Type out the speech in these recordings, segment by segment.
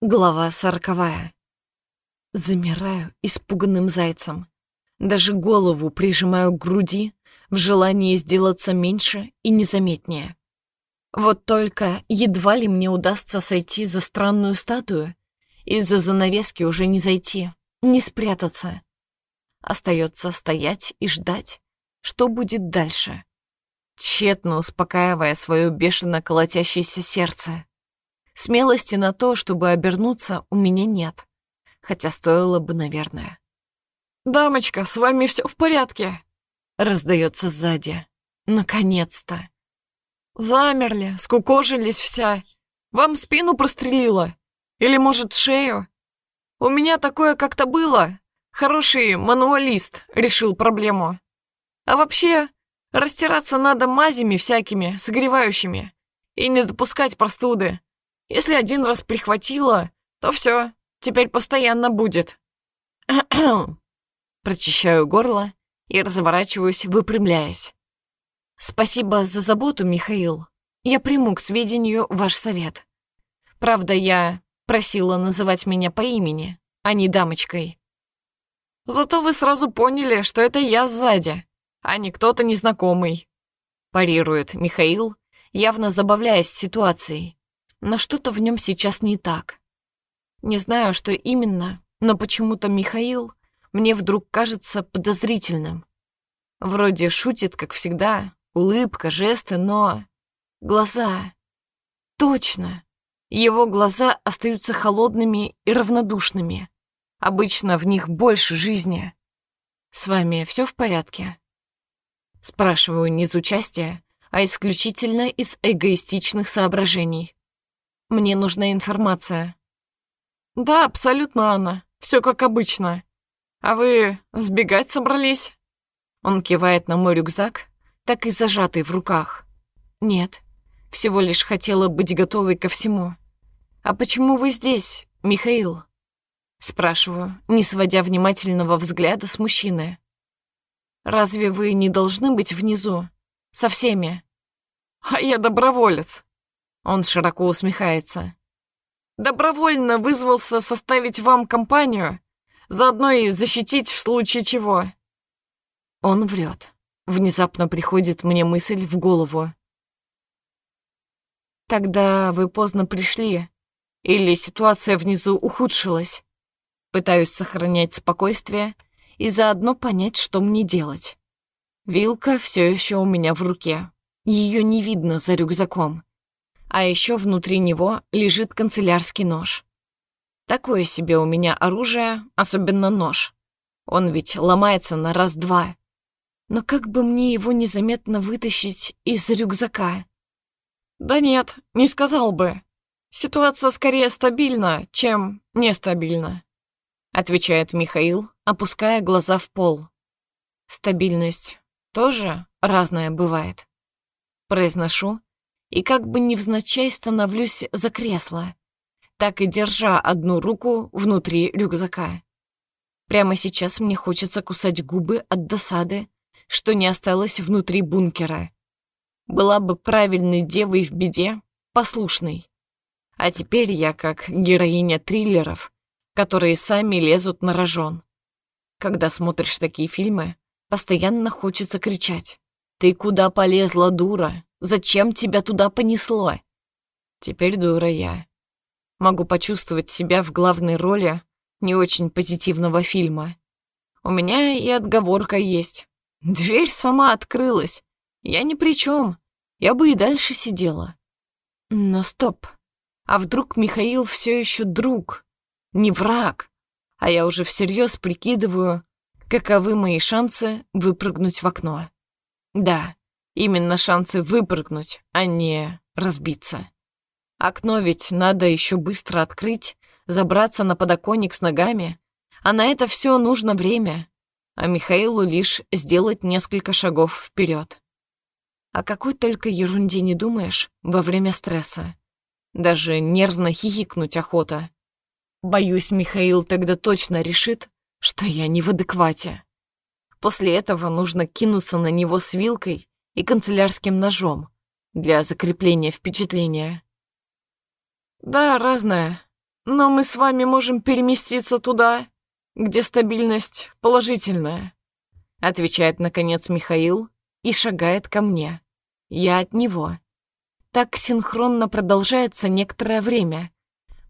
Глава сороковая. Замираю испуганным зайцем. Даже голову прижимаю к груди в желании сделаться меньше и незаметнее. Вот только едва ли мне удастся сойти за странную статую, из-за занавески уже не зайти, не спрятаться. Остается стоять и ждать, что будет дальше, тщетно успокаивая свое бешено колотящееся сердце. Смелости на то, чтобы обернуться, у меня нет. Хотя стоило бы, наверное. «Дамочка, с вами все в порядке?» Раздается сзади. Наконец-то. «Замерли, скукожились вся. Вам спину прострелило? Или, может, шею? У меня такое как-то было. Хороший мануалист решил проблему. А вообще, растираться надо мазями всякими, согревающими. И не допускать простуды. Если один раз прихватило, то все, теперь постоянно будет. Прочищаю горло и разворачиваюсь, выпрямляясь. Спасибо за заботу, Михаил. Я приму к сведению ваш совет. Правда, я просила называть меня по имени, а не дамочкой. Зато вы сразу поняли, что это я сзади, а не кто-то незнакомый. Парирует Михаил, явно забавляясь ситуацией но что-то в нем сейчас не так. Не знаю, что именно, но почему-то Михаил мне вдруг кажется подозрительным. Вроде шутит, как всегда, улыбка, жесты, но... Глаза... Точно! Его глаза остаются холодными и равнодушными. Обычно в них больше жизни. «С вами все в порядке?» Спрашиваю не из участия, а исключительно из эгоистичных соображений. Мне нужна информация». «Да, абсолютно, Анна. Все как обычно. А вы сбегать собрались?» Он кивает на мой рюкзак, так и зажатый в руках. «Нет, всего лишь хотела быть готовой ко всему. А почему вы здесь, Михаил?» Спрашиваю, не сводя внимательного взгляда с мужчины. «Разве вы не должны быть внизу? Со всеми?» «А я доброволец», он широко усмехается. «Добровольно вызвался составить вам компанию, заодно и защитить в случае чего». Он врет. Внезапно приходит мне мысль в голову. «Тогда вы поздно пришли, или ситуация внизу ухудшилась?» Пытаюсь сохранять спокойствие и заодно понять, что мне делать. Вилка все еще у меня в руке. Ее не видно за рюкзаком. А еще внутри него лежит канцелярский нож. Такое себе у меня оружие, особенно нож. Он ведь ломается на раз-два. Но как бы мне его незаметно вытащить из рюкзака? Да нет, не сказал бы. Ситуация скорее стабильна, чем нестабильна. Отвечает Михаил, опуская глаза в пол. Стабильность тоже разная бывает. Произношу, и как бы невзначай становлюсь за кресло, так и держа одну руку внутри рюкзака. Прямо сейчас мне хочется кусать губы от досады, что не осталось внутри бункера. Была бы правильной девой в беде, послушной. А теперь я как героиня триллеров, которые сами лезут на рожон. Когда смотришь такие фильмы, постоянно хочется кричать. «Ты куда полезла, дура? Зачем тебя туда понесло?» Теперь дура я. Могу почувствовать себя в главной роли не очень позитивного фильма. У меня и отговорка есть. Дверь сама открылась. Я ни при чем. Я бы и дальше сидела. Но стоп. А вдруг Михаил все еще друг? Не враг. А я уже всерьез прикидываю, каковы мои шансы выпрыгнуть в окно. Да, именно шансы выпрыгнуть, а не разбиться. Окно ведь надо еще быстро открыть, забраться на подоконник с ногами, а на это все нужно время, а Михаилу лишь сделать несколько шагов вперед. О какой только ерунде не думаешь во время стресса. Даже нервно хихикнуть охота. Боюсь, Михаил тогда точно решит, что я не в адеквате. После этого нужно кинуться на него с вилкой и канцелярским ножом для закрепления впечатления. Да, разное. но мы с вами можем переместиться туда, где стабильность положительная», отвечает, наконец, Михаил и шагает ко мне. Я от него. Так синхронно продолжается некоторое время.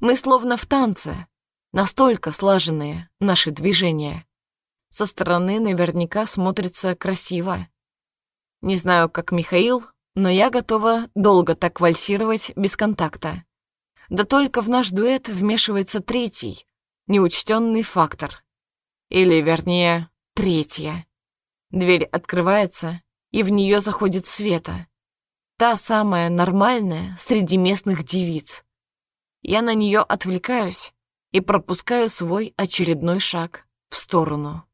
Мы словно в танце, настолько слаженные наши движения. Со стороны наверняка смотрится красиво. Не знаю, как Михаил, но я готова долго так вальсировать без контакта. Да только в наш дуэт вмешивается третий, неучтенный фактор. Или, вернее, третья. Дверь открывается, и в нее заходит Света. Та самая нормальная среди местных девиц. Я на нее отвлекаюсь и пропускаю свой очередной шаг в сторону.